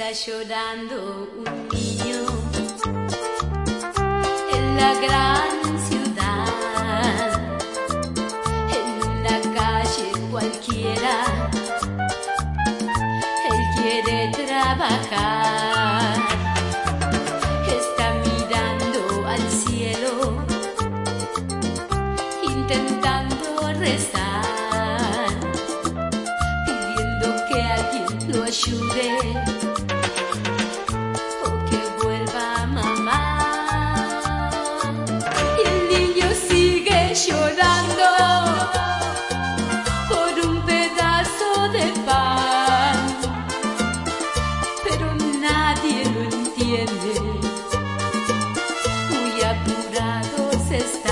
Está llorando un niño en la gran ciudad, en una calle cualquiera. Él quiere trabajar, está mirando al cielo, intentando rezar, sigue llorando por un pedazo de pan, pero nadie lo entiende. Muy apurados están.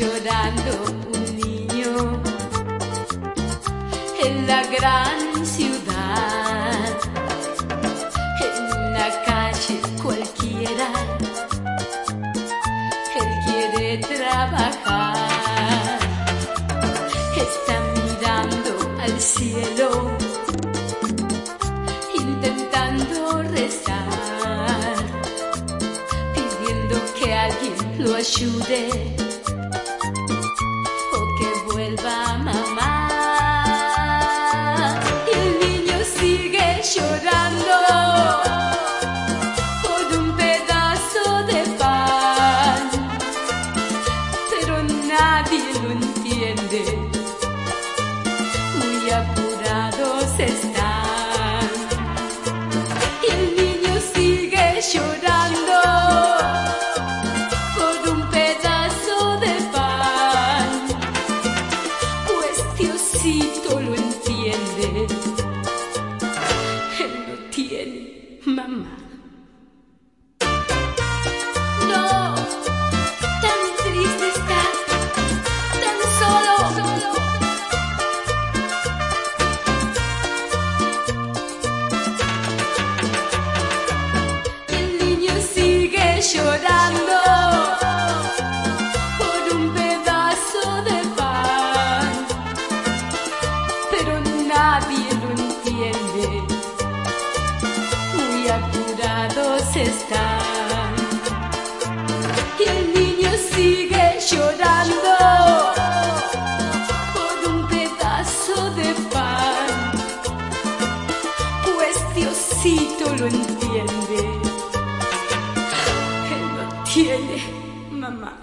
Llorando un niño en la gran ayude o que vuelva mamá. Y el niño sigue llorando por un pedazo de pan, pero nadie lo entiende. Mamá. No, tan triste está, tan solo. El niño sigue llorando Diosito lo entiende. Él no tiene mamá.